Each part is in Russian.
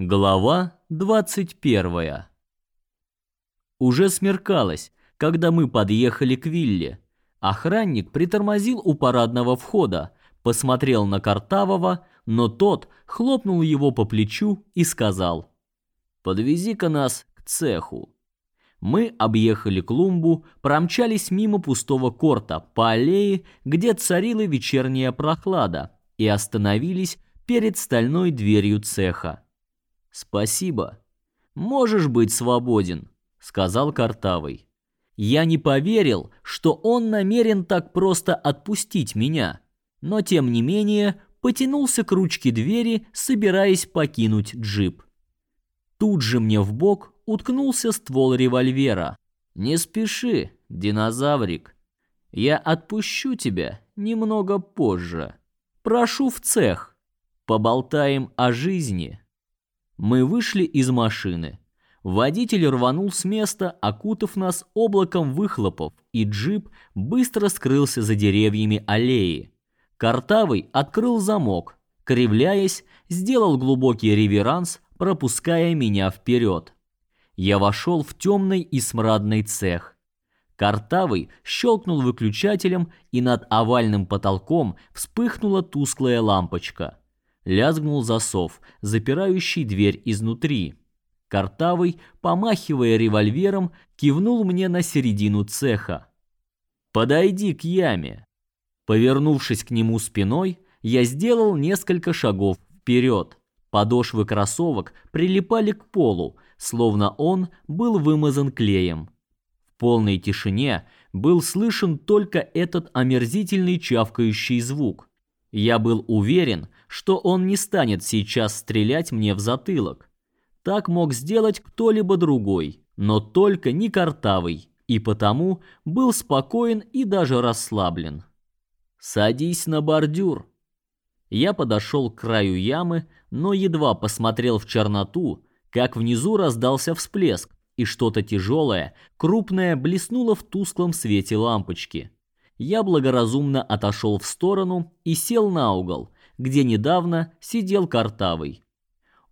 Глава 21. Уже смеркалось, когда мы подъехали к вилле. Охранник притормозил у парадного входа, посмотрел на Картавого, но тот хлопнул его по плечу и сказал: "Подвези-ка нас к цеху". Мы объехали клумбу, промчались мимо пустого корта по аллее, где царила вечерняя прохлада, и остановились перед стальной дверью цеха. Спасибо. Можешь быть свободен, сказал Картавый. Я не поверил, что он намерен так просто отпустить меня, но тем не менее потянулся к ручке двери, собираясь покинуть джип. Тут же мне в бок уткнулся ствол револьвера. Не спеши, динозаврик. Я отпущу тебя немного позже. Прошу в цех. Поболтаем о жизни. Мы вышли из машины. Водитель рванул с места, окутав нас облаком выхлопов, и джип быстро скрылся за деревьями аллеи. Картавый открыл замок, кривляясь, сделал глубокий реверанс, пропуская меня вперед. Я вошел в темный и смрадный цех. Картавый щелкнул выключателем, и над овальным потолком вспыхнула тусклая лампочка лязгнул засов, запирающий дверь изнутри. Картавый, помахивая револьвером, кивнул мне на середину цеха. «Подойди к яме». Повернувшись к нему спиной, я сделал несколько шагов вперед. Подошвы кроссовок прилипали к полу, словно он был вымазан клеем. В полной тишине был слышен только этот омерзительный чавкающий звук. Я был уверен, что он не станет сейчас стрелять мне в затылок. Так мог сделать кто-либо другой, но только не Картавый, и потому был спокоен и даже расслаблен. «Садись на бордюр». Я подошел к краю ямы, но едва посмотрел в черноту, как внизу раздался всплеск, и что-то тяжелое, крупное блеснуло в тусклом свете лампочки. Я благоразумно отошел в сторону и сел на угол, где недавно сидел Картавый.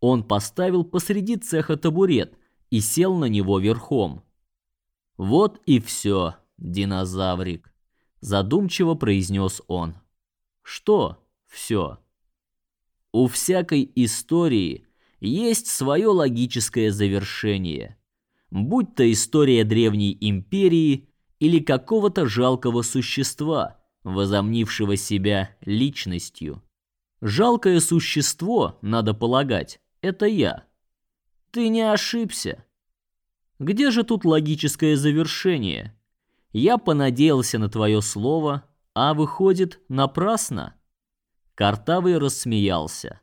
Он поставил посреди цеха табурет и сел на него верхом. Вот и все, динозаврик, задумчиво произнес он. Что все? У всякой истории есть свое логическое завершение. Будь то история древней империи или какого-то жалкого существа, возомнившего себя личностью. Жалкое существо, надо полагать, это я. Ты не ошибся. Где же тут логическое завершение? Я понадеялся на твое слово, а выходит, напрасно. Картавый рассмеялся.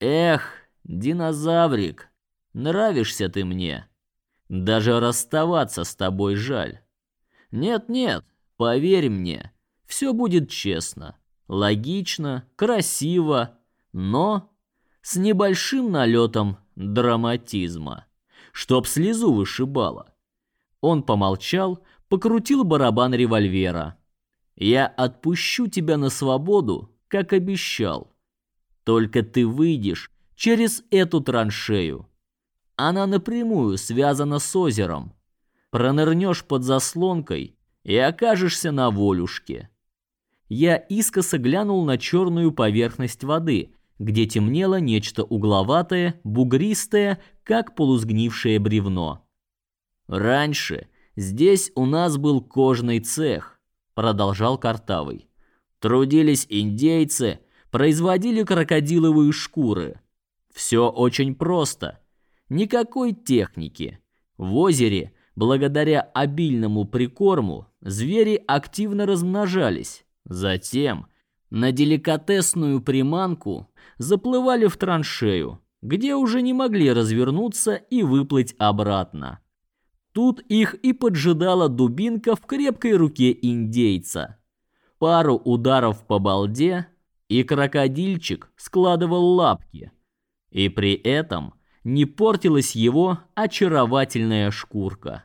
Эх, динозаврик, нравишься ты мне. Даже расставаться с тобой жаль. Нет-нет, поверь мне, все будет честно логично, красиво, но с небольшим налетом драматизма, чтоб слезу вышибало. Он помолчал, покрутил барабан револьвера. Я отпущу тебя на свободу, как обещал. Только ты выйдешь через эту траншею. Она напрямую связана с озером. Пронырнешь под заслонкой и окажешься на волюшке я искоса глянул на черную поверхность воды, где темнело нечто угловатое, бугристое, как полусгнившее бревно. Раньше здесь у нас был кожный цех, продолжал Картавый. Трудились индейцы, производили крокодиловые шкуры. Все очень просто. Никакой техники. В озере, благодаря обильному прикорму, звери активно размножались. Затем на деликатесную приманку заплывали в траншею, где уже не могли развернуться и выплыть обратно. Тут их и поджидала дубинка в крепкой руке индейца. Пару ударов по балде, и крокодильчик складывал лапки. И при этом не портилась его очаровательная шкурка.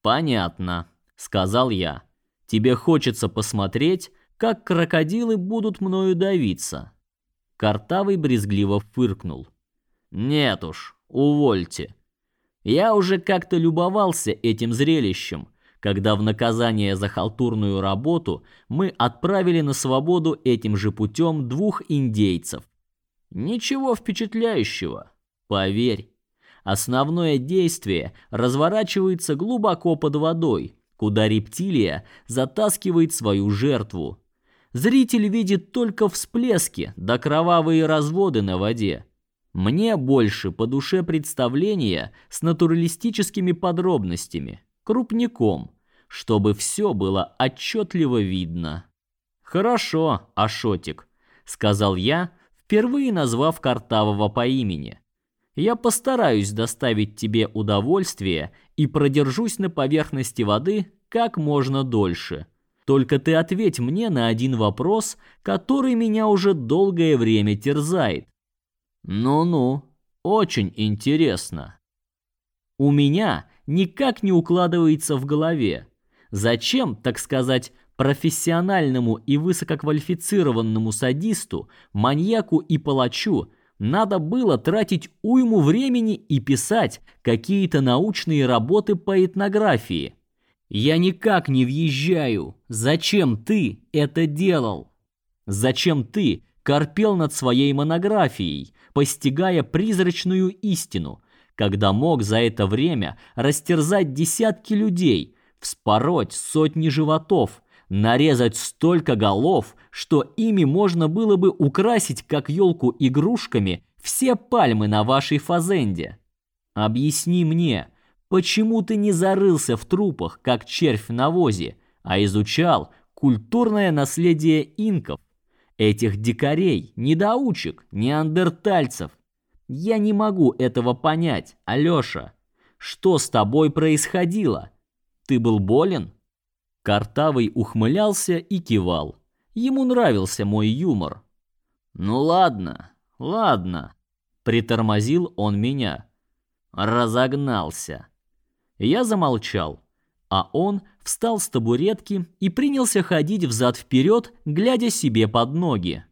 «Понятно», — сказал я. «Тебе хочется посмотреть, как крокодилы будут мною давиться. Картавый брезгливо фыркнул. Нет уж, увольте. Я уже как-то любовался этим зрелищем, когда в наказание за халтурную работу мы отправили на свободу этим же путем двух индейцев. Ничего впечатляющего, поверь. Основное действие разворачивается глубоко под водой, куда рептилия затаскивает свою жертву. Зритель видит только всплески да кровавые разводы на воде. Мне больше по душе представления с натуралистическими подробностями, крупником, чтобы все было отчетливо видно. Хорошо, Ашотик, сказал я, впервые назвав Картавого по имени. Я постараюсь доставить тебе удовольствие и продержусь на поверхности воды как можно дольше. Только ты ответь мне на один вопрос, который меня уже долгое время терзает. Ну-ну, очень интересно. У меня никак не укладывается в голове, зачем, так сказать, профессиональному и высококвалифицированному садисту, маньяку и палачу надо было тратить уйму времени и писать какие-то научные работы по этнографии. Я никак не въезжаю. Зачем ты это делал? Зачем ты корпел над своей монографией, постигая призрачную истину, когда мог за это время растерзать десятки людей, вспороть сотни животов, нарезать столько голов, что ими можно было бы украсить как елку игрушками все пальмы на вашей фазенде. Объясни мне, почему ты не зарылся в трупах, как червь в навозе, а изучал культурное наследие инков, этих дикарей, недоучек, неандертальцев. Я не могу этого понять, Алёша. Что с тобой происходило? Ты был болен? Картавый ухмылялся и кивал. Ему нравился мой юмор. Ну ладно, ладно, притормозил он меня. Разогнался. Я замолчал, а он встал с табуретки и принялся ходить взад вперед, глядя себе под ноги.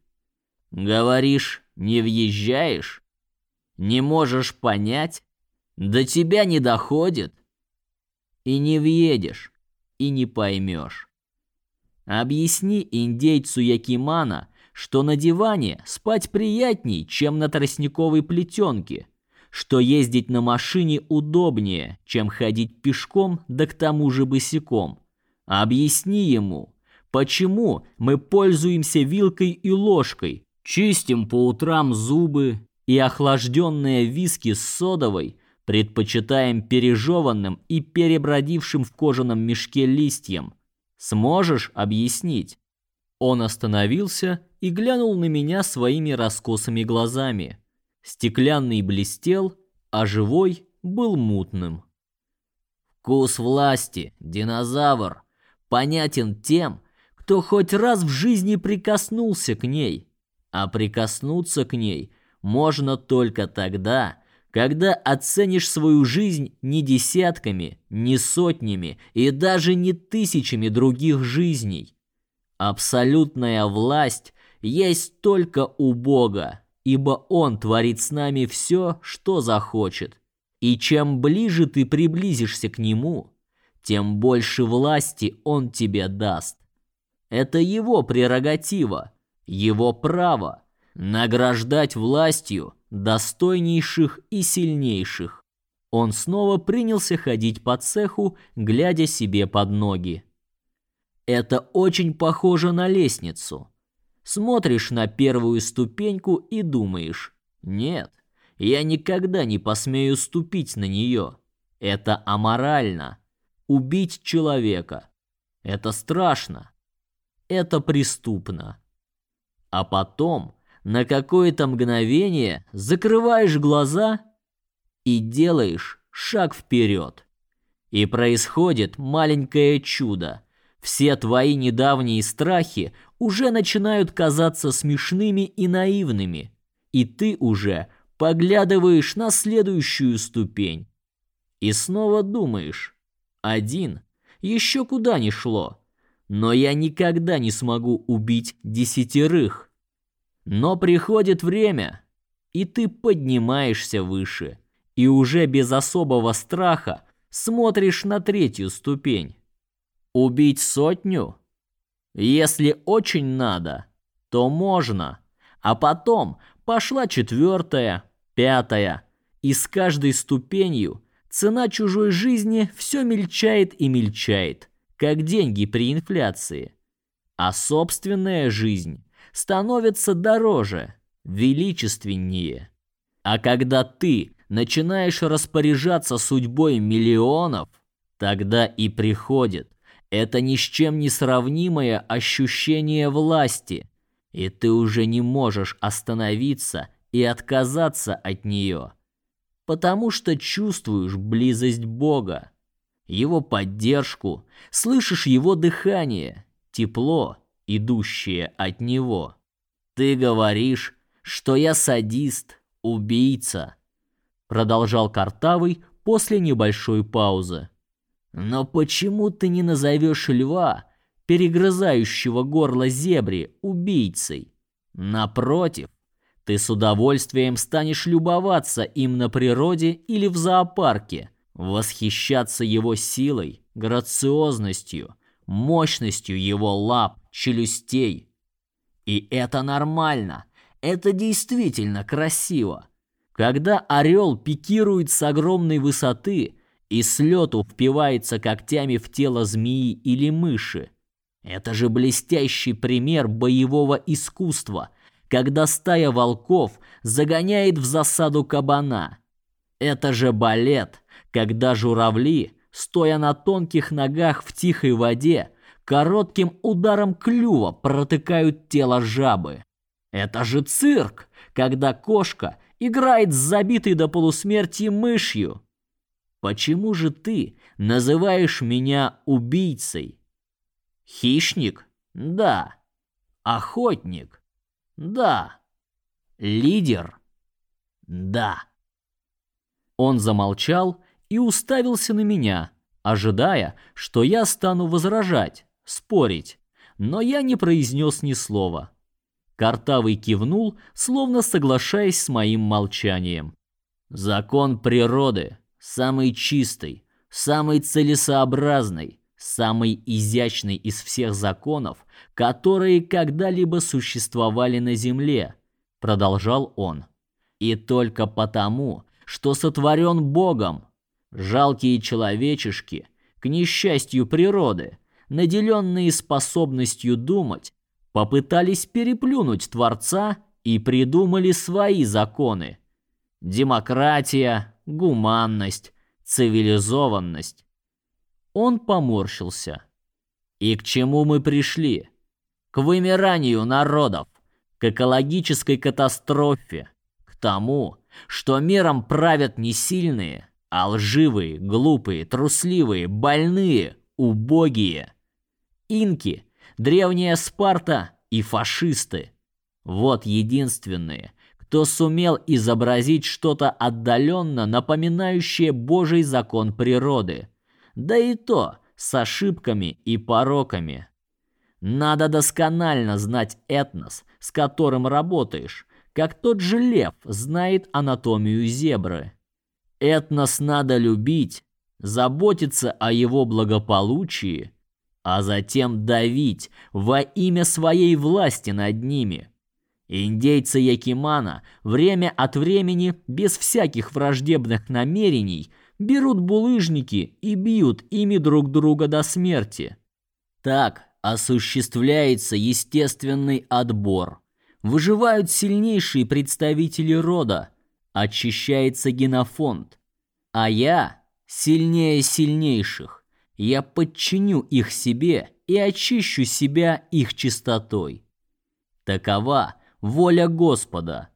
Говоришь, не въезжаешь? Не можешь понять? До тебя не доходит? И не въедешь, и не поймешь. Объясни индейцу Якимана, что на диване спать приятней, чем на тростниковой плетенке, что ездить на машине удобнее, чем ходить пешком, да к тому же босиком. Объясни ему, почему мы пользуемся вилкой и ложкой, чистим по утрам зубы и охлажденные виски с содовой предпочитаем пережеванным и перебродившим в кожаном мешке листьям. Сможешь объяснить? Он остановился и глянул на меня своими раскосыми глазами. Стеклянный блестел, а живой был мутным. Вкус власти, динозавр, понятен тем, кто хоть раз в жизни прикоснулся к ней. А прикоснуться к ней можно только тогда, когда оценишь свою жизнь не десятками, не сотнями и даже не тысячами других жизней. Абсолютная власть есть только у Бога, ибо Он творит с нами все, что захочет. И чем ближе ты приблизишься к Нему, тем больше власти Он тебе даст. Это Его прерогатива, Его право награждать властью достойнейших и сильнейших. Он снова принялся ходить по цеху, глядя себе под ноги. Это очень похоже на лестницу. Смотришь на первую ступеньку и думаешь: "Нет, я никогда не посмею ступить на нее. Это аморально. Убить человека это страшно. Это преступно". А потом на какое-то мгновение закрываешь глаза и делаешь шаг вперед. И происходит маленькое чудо. Все твои недавние страхи уже начинают казаться смешными и наивными, и ты уже поглядываешь на следующую ступень. И снова думаешь: один еще куда ни шло. Но я никогда не смогу убить десятерых. Но приходит время, и ты поднимаешься выше, и уже без особого страха смотришь на третью ступень. Убить сотню? Если очень надо, то можно. А потом пошла четвертая, пятая, и с каждой ступенью цена чужой жизни все мельчает и мельчает, как деньги при инфляции. А собственная жизнь становится дороже, величественнее. А когда ты начинаешь распоряжаться судьбой миллионов, тогда и приходит это ни с чем не сравнимое ощущение власти, и ты уже не можешь остановиться и отказаться от нее, потому что чувствуешь близость Бога, его поддержку, слышишь его дыхание, тепло, идущее от него. Ты говоришь, что я садист, убийца, продолжал Картавый после небольшой паузы. Но почему ты не назовешь льва, перегрызающего горло зебре, убийцей? Напротив, ты с удовольствием станешь любоваться им на природе или в зоопарке, восхищаться его силой, грациозностью, мощностью его лап, челюстей. И это нормально. Это действительно красиво. Когда орел пикирует с огромной высоты, и с лету впивается когтями в тело змеи или мыши. Это же блестящий пример боевого искусства, когда стая волков загоняет в засаду кабана. Это же балет, когда журавли, стоя на тонких ногах в тихой воде, коротким ударом клюва протыкают тело жабы. Это же цирк, когда кошка играет с забитой до полусмерти мышью. Почему же ты называешь меня убийцей? Хищник? Да. Охотник? Да. Лидер? Да. Он замолчал и уставился на меня, ожидая, что я стану возражать, спорить, но я не произнес ни слова. Картавый кивнул, словно соглашаясь с моим молчанием. Закон природы самый чистый, самый целесообразный, самый изящный из всех законов, которые когда-либо существовали на земле, продолжал он. И только потому, что сотворен Богом, жалкие человечишки, к несчастью природы, наделенные способностью думать, попытались переплюнуть Творца и придумали свои законы. Демократия, гуманность, цивилизованность. Он поморщился. И к чему мы пришли? К вымиранию народов, к экологической катастрофе, к тому, что миром правят не сильные, а лживые, глупые, трусливые, больные, убогие. Инки, древняя Спарта и фашисты. Вот единственные, кто сумел изобразить что-то отдаленно напоминающее Божий закон природы. Да и то с ошибками и пороками. Надо досконально знать этнос, с которым работаешь, как тот же лев знает анатомию зебры. Этнос надо любить, заботиться о его благополучии, а затем давить во имя своей власти над ними. Индейцы Якимана время от времени, без всяких враждебных намерений, берут булыжники и бьют ими друг друга до смерти. Так осуществляется естественный отбор. Выживают сильнейшие представители рода, очищается генофонд. А я сильнее сильнейших. Я подчиню их себе и очищу себя их чистотой. Такова воля Господа.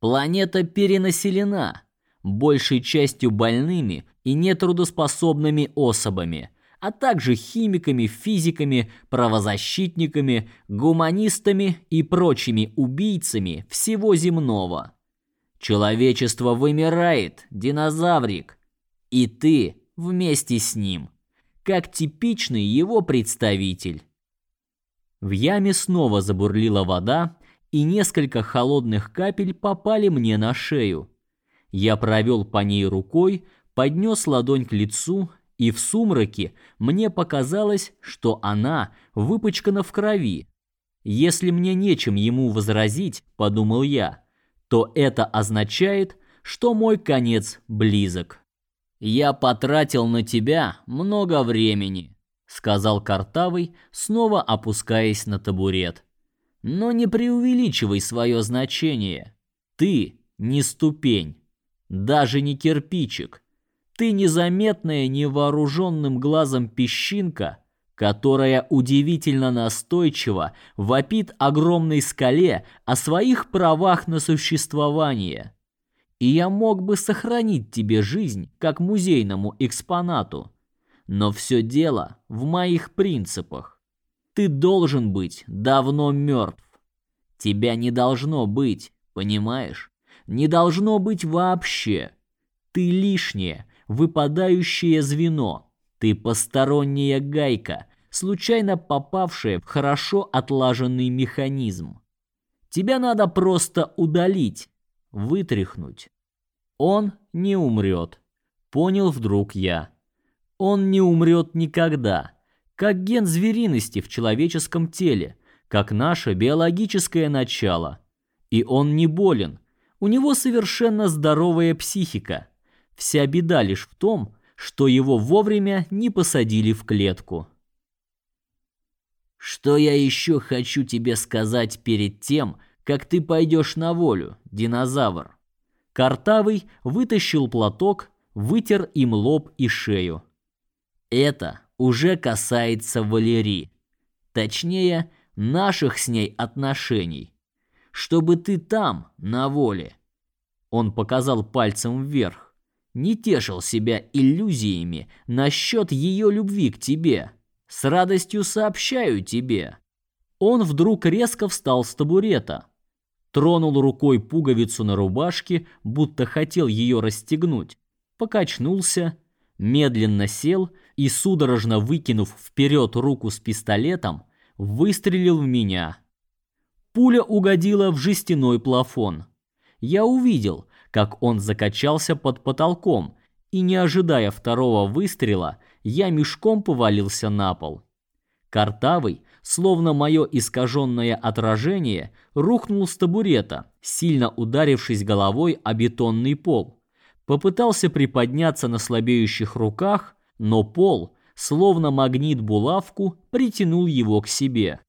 Планета перенаселена, большей частью больными и нетрудоспособными особами, а также химиками, физиками, правозащитниками, гуманистами и прочими убийцами всего земного. Человечество вымирает, динозаврик, и ты вместе с ним, как типичный его представитель. В яме снова забурлила вода, и несколько холодных капель попали мне на шею. Я провел по ней рукой, поднес ладонь к лицу, и в сумраке мне показалось, что она выпачкана в крови. Если мне нечем ему возразить, подумал я, то это означает, что мой конец близок. Я потратил на тебя много времени, сказал Картавый, снова опускаясь на табурет. Но не преувеличивай свое значение. Ты не ступень, даже не кирпичик. Ты незаметная невооруженным глазом песчинка, которая удивительно настойчиво вопит огромной скале о своих правах на существование. И я мог бы сохранить тебе жизнь как музейному экспонату, но все дело в моих принципах. Ты должен быть давно мертв. Тебя не должно быть, понимаешь? Не должно быть вообще. Ты лишнее, выпадающее звено. Ты посторонняя гайка, случайно попавшая в хорошо отлаженный механизм. Тебя надо просто удалить, вытряхнуть. Он не умрет. Понял вдруг я. Он не умрет никогда как ген звериности в человеческом теле, как наше биологическое начало. И он не болен. У него совершенно здоровая психика. Вся беда лишь в том, что его вовремя не посадили в клетку. Что я еще хочу тебе сказать перед тем, как ты пойдешь на волю, динозавр? Картавый вытащил платок, вытер им лоб и шею. Это уже касается Валерии. Точнее, наших с ней отношений. Чтобы ты там, на воле. Он показал пальцем вверх. Не тешил себя иллюзиями насчет ее любви к тебе. С радостью сообщаю тебе. Он вдруг резко встал с табурета. Тронул рукой пуговицу на рубашке, будто хотел ее расстегнуть. Покачнулся медленно сел и, судорожно выкинув вперед руку с пистолетом, выстрелил в меня. Пуля угодила в жестяной плафон. Я увидел, как он закачался под потолком, и, не ожидая второго выстрела, я мешком повалился на пол. Картавый, словно мое искаженное отражение, рухнул с табурета, сильно ударившись головой о бетонный пол. Попытался приподняться на слабеющих руках, но пол, словно магнит булавку, притянул его к себе.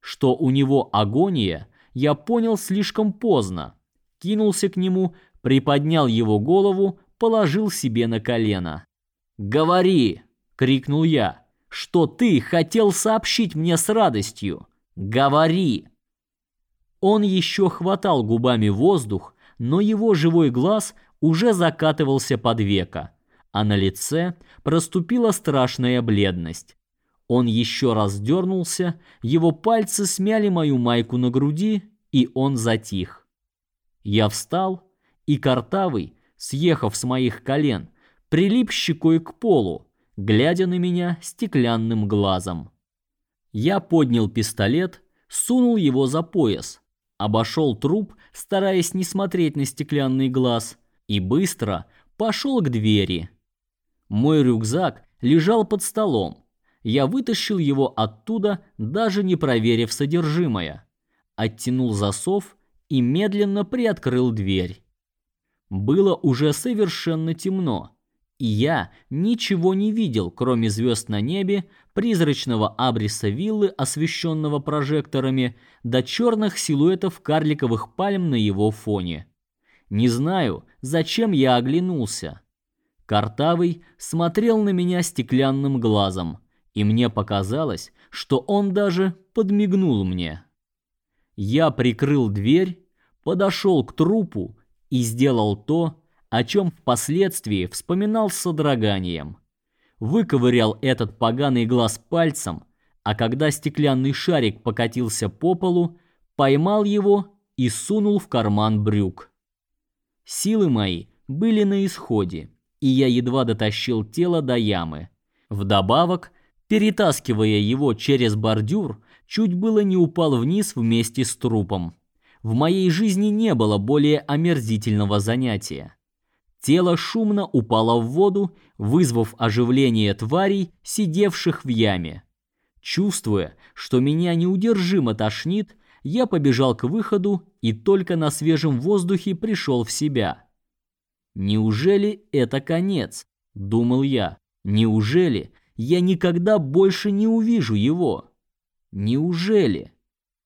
Что у него агония, я понял слишком поздно. Кинулся к нему, приподнял его голову, положил себе на колено. "Говори!" крикнул я. "Что ты хотел сообщить мне с радостью? Говори!" Он еще хватал губами воздух, но его живой глаз уже закатывался под века, а на лице проступила страшная бледность. Он еще раз дернулся, его пальцы смяли мою майку на груди, и он затих. Я встал, и картавый, съехав с моих колен, прилип щекой к полу, глядя на меня стеклянным глазом. Я поднял пистолет, сунул его за пояс, обошел труп, стараясь не смотреть на стеклянный глаз, и быстро пошел к двери. Мой рюкзак лежал под столом. Я вытащил его оттуда, даже не проверив содержимое. Оттянул засов и медленно приоткрыл дверь. Было уже совершенно темно, и я ничего не видел, кроме звезд на небе, призрачного абриса виллы, освещенного прожекторами, до черных силуэтов карликовых пальм на его фоне. Не знаю, зачем я оглянулся. Картавый смотрел на меня стеклянным глазом, и мне показалось, что он даже подмигнул мне. Я прикрыл дверь, подошел к трупу и сделал то, о чем впоследствии вспоминал с содроганием. Выковырял этот поганый глаз пальцем, а когда стеклянный шарик покатился по полу, поймал его и сунул в карман брюк. Силы мои были на исходе, и я едва дотащил тело до ямы. Вдобавок, перетаскивая его через бордюр, чуть было не упал вниз вместе с трупом. В моей жизни не было более омерзительного занятия. Тело шумно упало в воду, вызвав оживление тварей, сидевших в яме. Чувствуя, что меня неудержимо тошнит, я побежал к выходу и только на свежем воздухе пришел в себя. Неужели это конец? думал я. Неужели я никогда больше не увижу его? Неужели?